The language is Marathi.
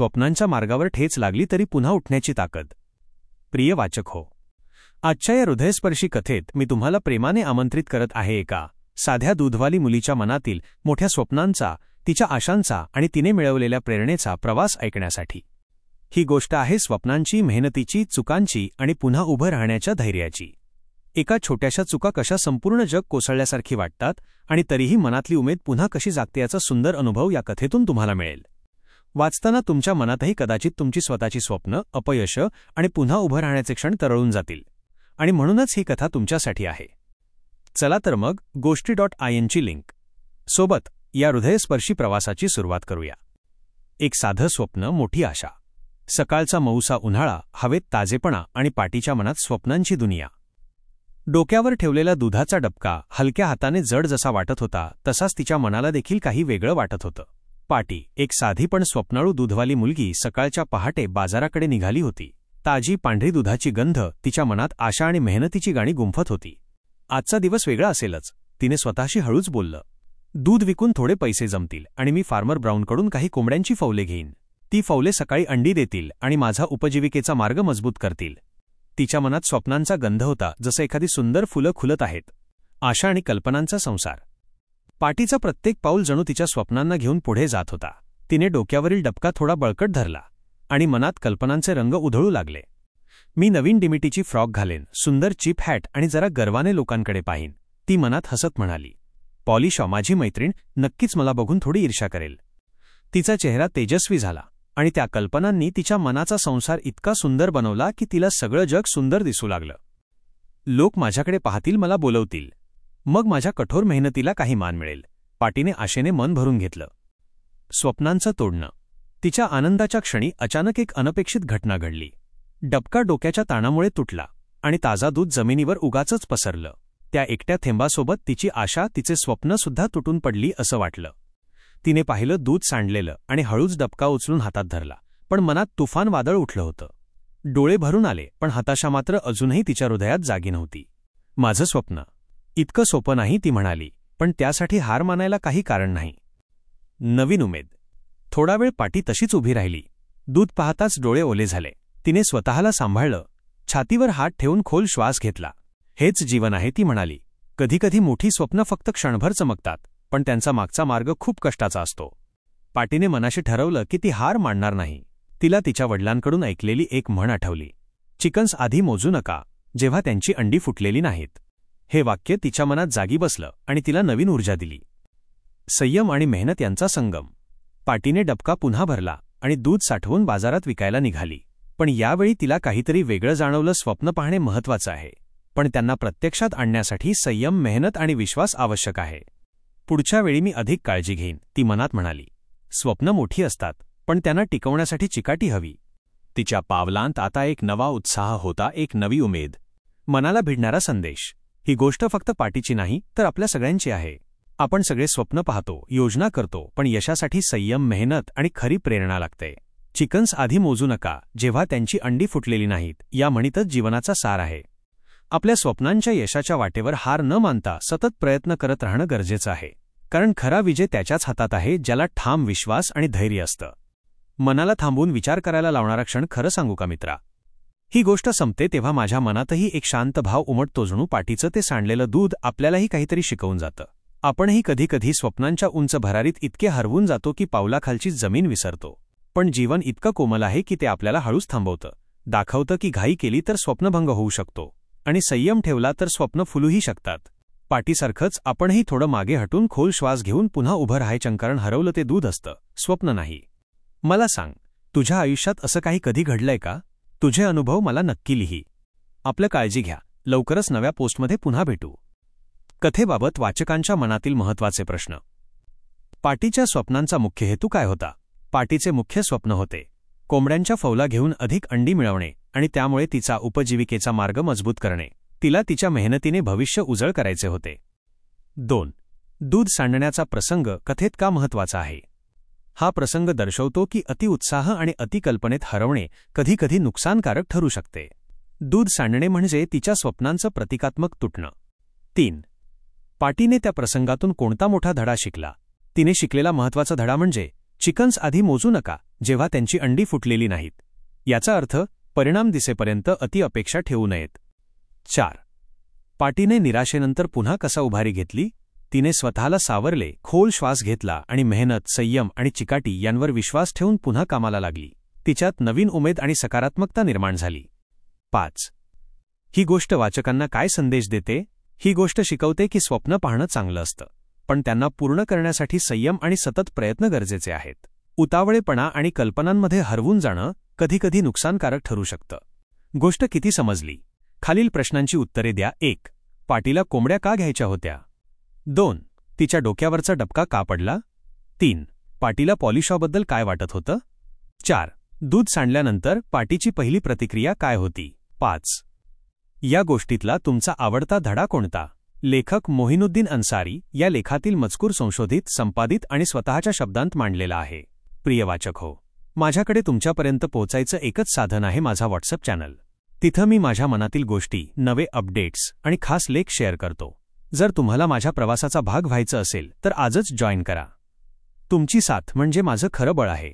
स्वप्नांच्या मार्गावर ठेच लागली तरी पुन्हा उठण्याची ताकद. प्रिय वाचक हो आजच्या या हृदयस्पर्शी कथेत मी तुम्हाला प्रेमाने आमंत्रित करत आहे एका साध्या दूधवाली मुलीच्या मनातील मोठ्या स्वप्नांचा तिच्या आशांचा आणि तिने मिळवलेल्या प्रेरणेचा प्रवास ऐकण्यासाठी. ही गोष्ट आहे स्वप्नांची मेहनतीची चुकांची आणि पुन्हा उभं राहण्याच्या धैर्याची. एका छोट्याशा चुका कशा संपूर्ण जग कोसळल्यासारखी वाटतात आणि तरीही मनातली उमेद पुन्हा कशी जागते याचा सुंदर अनुभव या कथेतून तुम्हाला मिळेल. वाचताना तुमच्या मनातही कदाचित तुमची स्वतःची स्वप्न अपयश आणि पुन्हा उभं राहण्याचे क्षण तरळून जातील. आणि म्हणूनच ही कथा तुमच्यासाठी आहे. चला तर मग गोष्टी डॉट आय एनची लिंक. सोबत या हृदयस्पर्शी प्रवासाची सुरुवात करूया. एक साधं स्वप्न मोठी आशा. सकाळचा मऊसा उन्हाळा हवेत ताजेपणा आणि पाटीच्या मनात स्वप्नांची दुनिया. डोक्यावर ठेवलेला दुधाचा डबका हलक्या हाताने जड जसा वाटत होता तसाच तिच्या मनाला देखील काही वेगळं वाटत होतं. पाटी एक साधी पण स्वप्नाळू दूधवाली मुलगी सकाळच्या पहाटे बाजाराकडे निघाली होती. ताजी पांढरी दुधाची गंध तिच्या मनात आशा आणि मेहनतीची गाणी गुंफत होती. आजचा दिवस वेगळा असेलच. तिने स्वतःशी हळूच बोललं. दूध विकून थोडे पैसे जमतील आणि मी फार्मर ब्राऊनकडून काही कोंबड्यांची फौले घेईन. ती फौले सकाळी अंडी देतील आणि माझा उपजीविकेचा मार्ग मजबूत करतील. तिच्या मनात स्वप्नांचा गंध होता जसं एखादी सुंदर फुलं खुलत आहेत. आशा आणि कल्पनांचा संसार. पाटीचा प्रत्येक पाऊल जणू तिच्या स्वप्नांना घेऊन पुढे जात होता. तिने डोक्यावरील डबका थोडा बळकट धरला आणि मनात कल्पनांचे रंग उधळू लागले. मी नवीन डिमिटीची फ्रॉक घालेन सुंदर चिप हॅट आणि जरा गर्वाने लोकांकडे पाहीन ती मनात हसत म्हणाली. पॉलिशॉ माझी मैत्रीण नक्कीच मला बघून थोडी ईर्षा करेल. तिचा चेहरा तेजस्वी झाला आणि त्या कल्पनांनी तिच्या मनाचा संसार इतका सुंदर बनवला की तिला सगळं जग सुंदर दिसू लागलं. लोक माझ्याकडे पाहतील मला बोलवतील. मग माझ्या कठोर मेहनतीला काही मान मिळेल. पाटीने आशेने मन भरून घेतलं. स्वप्नांचं तोडणं. तिच्या आनंदाच्या क्षणी अचानक एक अनपेक्षित घटना घडली. डबका डोक्याच्या ताणामुळे तुटला आणि ताजा दूध जमिनीवर उगाचच पसरलं. त्या एकट्या थेंबासोबत तिची आशा तिचे स्वप्नसुद्धा तुटून पडली असं वाटलं. तिने पाहिलं दूध सांडलेलं आणि हळूच डबका उचलून हातात धरला पण मनात तुफान वादळ उठलं होतं. डोळे भरून आले पण हताशा मात्र अजूनही तिच्या हृदयात जागी नव्हती. माझं स्वप्न इतकं सोपं नाही ती म्हणाली. पण त्यासाठी हार मानायला काही कारण नाही. नवीन उमेद. थोडा वेळ पाटी तशीच उभी राहिली. दूध पाहताच डोळे ओले झाले. तिने स्वतःला सांभाळलं. छातीवर हात ठेवून खोल श्वास घेतला. हेच जीवन आहे ती म्हणाली. कधीकधी मोठी स्वप्न फक्त क्षणभर चमकतात पण त्यांचा मागचा मार्ग खूप कष्टाचा असतो. पाटीने मनाशी ठरवलं की ती हार मांडणार नाही. तिला तिच्या वडिलांकडून ऐकलेली एक म्हण आठवली. चिकन्स आधी मोजू नका जेव्हा त्यांची अंडी फुटलेली नाहीत. हे वाक्य तिच्या मनात जागी बसलं आणि तिला नवीन ऊर्जा दिली. संयम आणि मेहनत यांचा संगम. पाटीने डबका पुन्हा भरला आणि दूध साठवून बाजारात विकायला निघाली. पण यावेळी तिला काहीतरी वेगळं जाणवलं स्वप्न पाहणे महत्वाचं आहे. पण त्यांना प्रत्यक्षात आणण्यासाठी संयम मेहनत आणि विश्वास आवश्यक आहे. पुढच्या वेळी मी अधिक काळजी घेईन ती मनात म्हणाली. स्वप्न मोठी असतात पण त्यांना टिकवण्यासाठी चिकाटी हवी. तिच्या पावलांत आता एक नवा उत्साह होता एक नवी उमेद. मनाला भिडणारा संदेश. ही गोष्ट फक्त पाटीची नाही तर आपल्या सगळ्यांची आहे. आपण सगळे स्वप्न पाहतो योजना करतो पण यशासाठी संयम मेहनत आणि खरी प्रेरणा लागते. चिकन्स आधी मोजू नका जेव्हा त्यांची अंडी फुटलेली नाहीत या म्हणीतच जीवनाचा सार आहे. आपल्या स्वप्नांच्या यशाच्या वाटेवर हार न मानता सतत प्रयत्न करत राहणं गरजेचं आहे. कारण खरा विजय त्याच्याच हातात आहे ज्याला ठाम विश्वास आणि धैर्य असतं. मनाला थांबून विचार करायला लावणारा क्षण खरं सांगू का मित्रा? ही गोष्ट संपते तेव्हा माझ्या मनातही एक शांत भाव उमटतो जणू पाठीचं ते सांडलेलं दूध आपल्यालाही काहीतरी शिकवून जातं. आपणही कधीकधी स्वप्नांच्या उंच भरारीत इतके हरवून जातो की पावलाखालची जमीन विसरतो. पण जीवन इतकं कोमल आहे की ते आपल्याला हळूच थांबवतं. दाखवतं की घाई केली तर स्वप्नभंग होऊ शकतो. आणि संयम ठेवला तर स्वप्न फुलूही शकतात. पाटीसारखंच आपणही थोडं मागे हटून खोल श्वास घेऊन पुन्हा उभं राहायचं कारण हरवलं ते दूध असतं स्वप्न नाही. मला सांग तुझ्या आयुष्यात असं काही कधी घडलंय का? तुझे अनुभव मला नक्की लिही. आपलं काळजी घ्या. लवकरच नव्या पोस्टमध्ये पुन्हा भेटू. कथेबाबत वाचकांच्या मनातील महत्त्वाचे प्रश्न. पाटीच्या स्वप्नांचा मुख्य हेतू काय होता? पाटीचे मुख्य स्वप्न होते. कोंबड्यांच्या फौला घेऊन अधिक अंडी मिळवणे आणि त्यामुळे तिचा उपजीविकेचा मार्ग मजबूत करणे. तिला तिच्या मेहनतीने भविष्य उजळ करायचे होते. दोन. दूध सांडण्याचा प्रसंग कथेत का महत्त्वाचा आहे? हा प्रसंग दर्शवतो की अतिउत्साह आणि अतिकल्पनेत हरवणे कधीकधी नुकसानकारक ठरू शकते. दूध सांडणे म्हणजे तिच्या स्वप्नांचं प्रतिकात्मक तुटणं. तीन. पाटीने त्या प्रसंगातून कोणता मोठा धडा शिकला? तिने शिकलेला महत्त्वाचा धडा म्हणजे चिकन्स आधी मोजू नका जेव्हा त्यांची अंडी फुटलेली नाहीत. याचा अर्थ परिणाम दिसेपर्यंत अति अपेक्षा ठेवू नयेत. चार. पाटीने निराशेनंतर पुन्हा कसा उभारी घेतली? तिने स्वतःला सावरले खोल श्वास घेतला आणि मेहनत संयम आणि चिकाटी यांवर विश्वास ठेवून पुन्हा कामाला लागली. तिच्यात नवीन उमेद आणि सकारात्मकता निर्माण झाली. पाच. ही गोष्ट वाचकांना काय संदेश देते? ही गोष्ट शिकवते की स्वप्न पाहणं चांगलं असतं पण त्यांना पूर्ण करण्यासाठी संयम आणि सतत प्रयत्न गरजेचे आहेत. उतावळेपणा आणि कल्पनांमध्ये हरवून जाणं कधीकधी नुकसानकारक ठरू शकतं. गोष्ट किती समजली? खालील प्रश्नांची उत्तरे द्या. एक. पाटीला कोंबड्या का घ्यायच्या होत्या? दोन तिच्या डोक्यावरचा डबका का पडला? तीन पाटीला पॉलिशॉबद्दल काय वाटत होतं? चार दूध सांडल्यानंतर पाटीची पहिली प्रतिक्रिया काय होती? पाच या गोष्टीतला तुमचा आवडता धडा कोणता? लेखक मोहिनुद्दीन अन्सारी या लेखातील मजकूर संशोधित संपादित आणि स्वतःच्या शब्दांत मांडलेला आहे. प्रिय वाचक हो माझ्याकडे तुमच्यापर्यंत पोहोचायचं एकच साधन आहे माझा व्हॉट्सअप चॅनल. तिथं मी माझ्या मनातील गोष्टी नवे अपडेट्स आणि खास लेख शेअर करतो. जर तुम्हाला माझ्या प्रवासाचा भाग व्हायचं असेल तर आजच जॉईन करा. तुमची साथ म्हणजे माझं खरं बळ आहे.